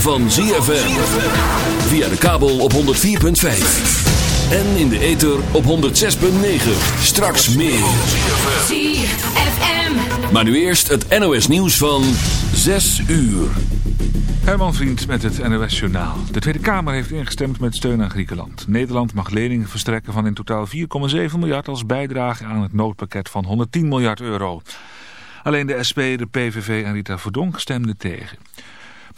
van ZFM. Via de kabel op 104.5. En in de ether op 106.9. Straks meer. ZFM. Maar nu eerst het NOS nieuws van 6 uur. Herman Vriend met het NOS Journaal. De Tweede Kamer heeft ingestemd met steun aan Griekenland. Nederland mag leningen verstrekken van in totaal 4,7 miljard als bijdrage aan het noodpakket van 110 miljard euro. Alleen de SP, de PVV en Rita Verdonk stemden tegen.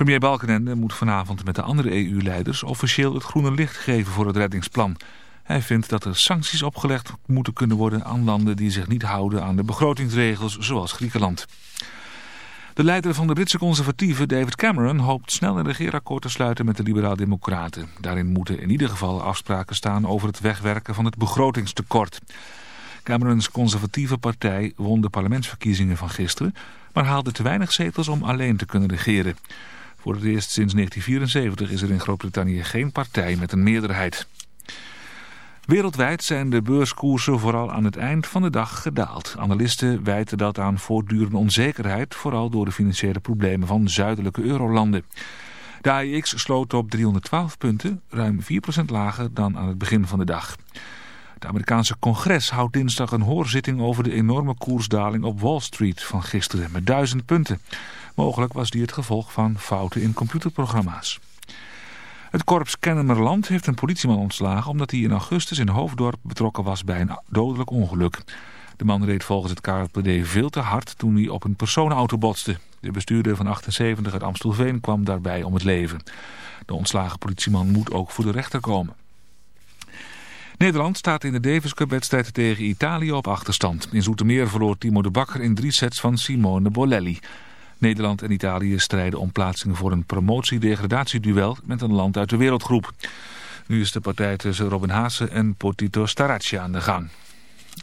Premier Balkenende moet vanavond met de andere EU-leiders officieel het groene licht geven voor het reddingsplan. Hij vindt dat er sancties opgelegd moeten kunnen worden aan landen die zich niet houden aan de begrotingsregels zoals Griekenland. De leider van de Britse conservatieven, David Cameron, hoopt snel een regeerakkoord te sluiten met de liberaal-democraten. Daarin moeten in ieder geval afspraken staan over het wegwerken van het begrotingstekort. Camerons conservatieve partij won de parlementsverkiezingen van gisteren, maar haalde te weinig zetels om alleen te kunnen regeren. Voor het eerst sinds 1974 is er in Groot-Brittannië geen partij met een meerderheid. Wereldwijd zijn de beurskoersen vooral aan het eind van de dag gedaald. Analisten wijten dat aan voortdurende onzekerheid, vooral door de financiële problemen van zuidelijke eurolanden. De AIX sloot op 312 punten, ruim 4% lager dan aan het begin van de dag. Het Amerikaanse congres houdt dinsdag een hoorzitting over de enorme koersdaling op Wall Street van gisteren met duizend punten. Mogelijk was die het gevolg van fouten in computerprogramma's. Het korps Kennemerland heeft een politieman ontslagen omdat hij in augustus in Hoofddorp betrokken was bij een dodelijk ongeluk. De man reed volgens het KRPD veel te hard toen hij op een personenauto botste. De bestuurder van 78 uit Amstelveen kwam daarbij om het leven. De ontslagen politieman moet ook voor de rechter komen. Nederland staat in de Davis Cup wedstrijd tegen Italië op achterstand. In Zoetermeer verloor Timo de Bakker in drie sets van Simone Bolelli. Nederland en Italië strijden om plaatsingen voor een promotie-degradatieduel met een land uit de wereldgroep. Nu is de partij tussen Robin Haase en Potito Staracci aan de gang.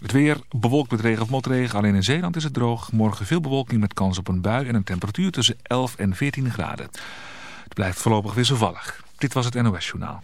Het weer bewolkt met regen of motregen. Alleen in Zeeland is het droog. Morgen veel bewolking met kans op een bui en een temperatuur tussen 11 en 14 graden. Het blijft voorlopig wisselvallig. Dit was het NOS Journaal.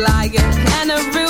like a canary.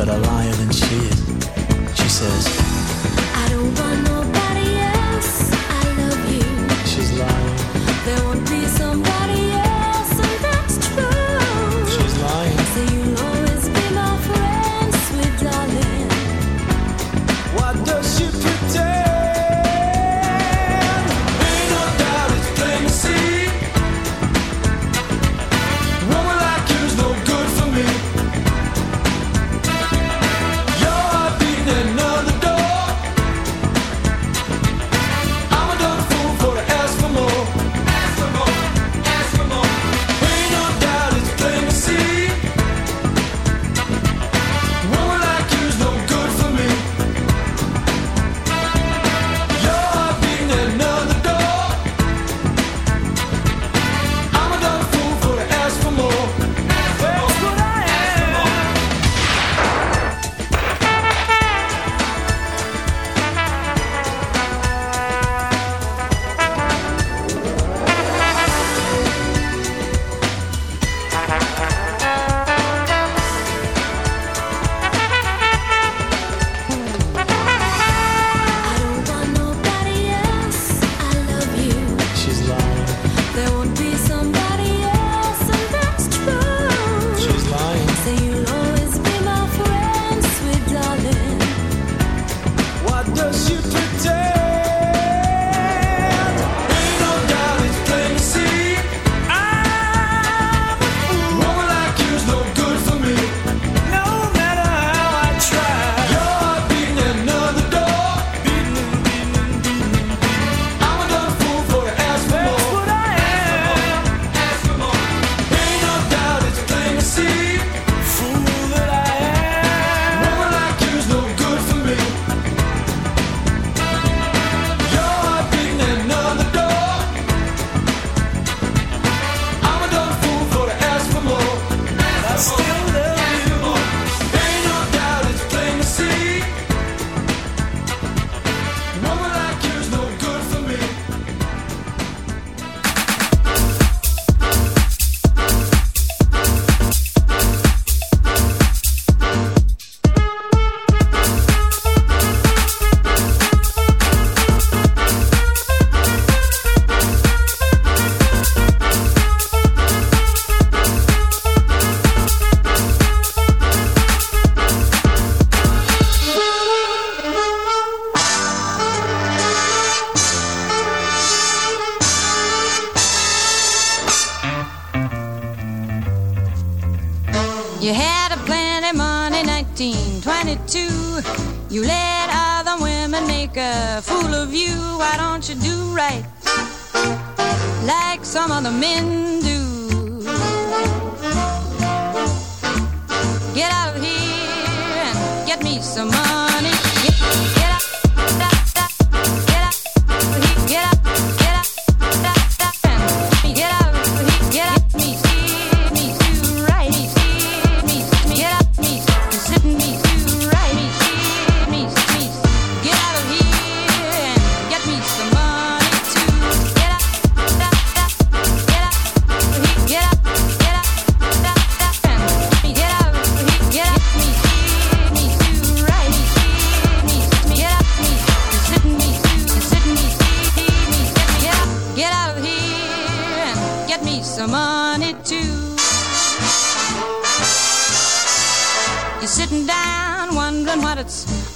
but a liar than she is. She says,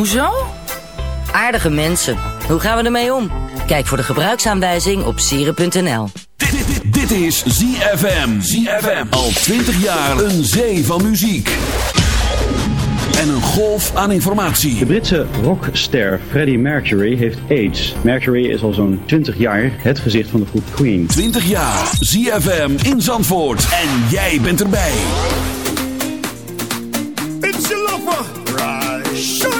hoezo? Aardige mensen. Hoe gaan we ermee om? Kijk voor de gebruiksaanwijzing op sieren.nl. Dit, dit, dit is ZFM. ZFM. Al 20 jaar een zee van muziek. En een golf aan informatie. De Britse rockster Freddie Mercury heeft AIDS. Mercury is al zo'n 20 jaar het gezicht van de groep Queen. 20 jaar. ZFM in Zandvoort. En jij bent erbij. It's your lover. Right.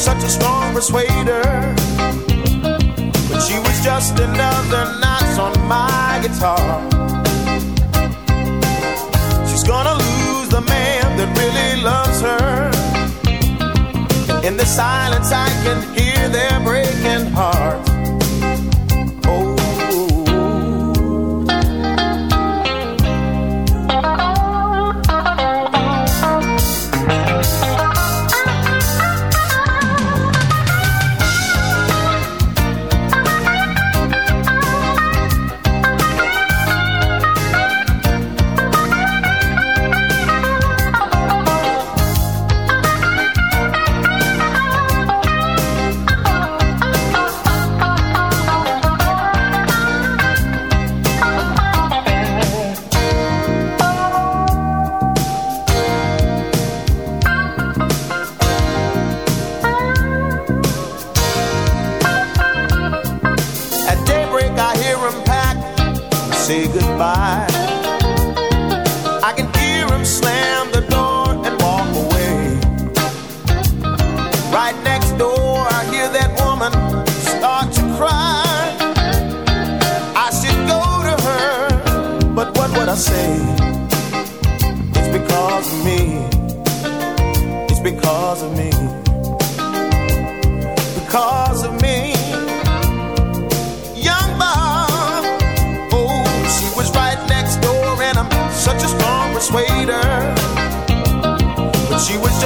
such a strong persuader. But she was just another notch on my guitar. She's gonna lose the man that really loves her. In the silence, I can hear them breaking.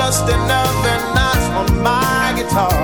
just another night on my guitar.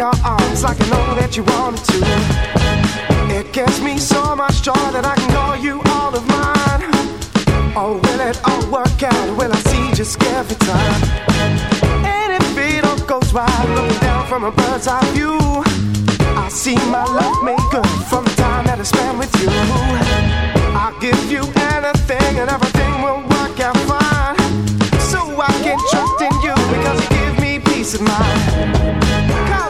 your arms like I know that you want it to. It gives me so much joy that I can call you all of mine. Oh, will it all work out? Will I see just every time? And if it all goes right, looking down from a bird's eye view, I see my love made good from the time that I spent with you. I'll give you anything and everything will work out fine. So I can trust in you because you give me peace of mind. Cause